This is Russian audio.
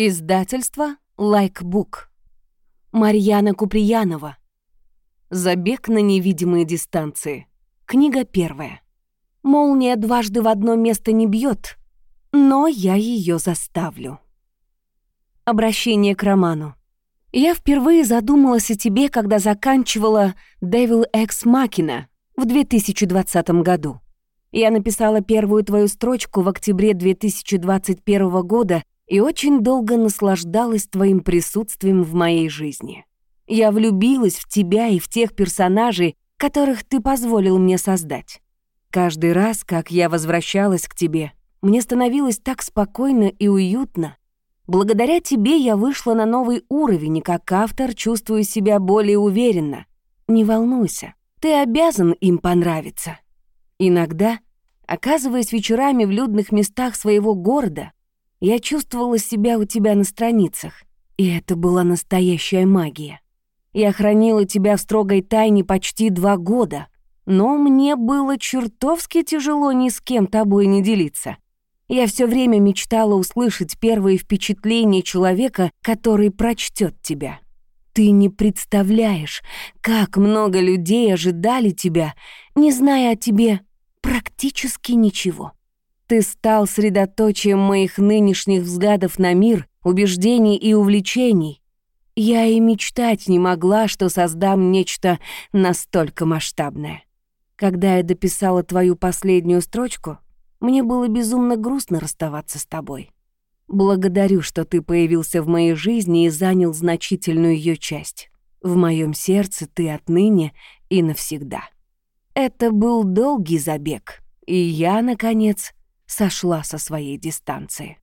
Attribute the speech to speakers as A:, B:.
A: Издательство «Лайкбук». Марьяна Куприянова. Забег на невидимые дистанции. Книга первая. Молния дважды в одно место не бьет, но я ее заставлю. Обращение к роману. Я впервые задумалась о тебе, когда заканчивала «Devil Ex Machina» в 2020 году. Я написала первую твою строчку в октябре 2021 года и очень долго наслаждалась твоим присутствием в моей жизни. Я влюбилась в тебя и в тех персонажей, которых ты позволил мне создать. Каждый раз, как я возвращалась к тебе, мне становилось так спокойно и уютно. Благодаря тебе я вышла на новый уровень, и как автор чувствую себя более уверенно. Не волнуйся, ты обязан им понравиться. Иногда, оказываясь вечерами в людных местах своего города, я чувствовала себя у тебя на страницах, и это была настоящая магия. Я хранила тебя в строгой тайне почти два года, но мне было чертовски тяжело ни с кем тобой не делиться. Я все время мечтала услышать первые впечатления человека, который прочтет тебя. Ты не представляешь, как много людей ожидали тебя, не зная о тебе практически ничего. Ты стал средоточием моих нынешних взглядов на мир, убеждений и увлечений. Я и мечтать не могла, что создам нечто настолько масштабное. Когда я дописала твою последнюю строчку, мне было безумно грустно расставаться с тобой. Благодарю, что ты появился в моей жизни и занял значительную ее часть. В моем сердце ты отныне и навсегда. Это был долгий забег, и я, наконец, сошла со своей дистанции.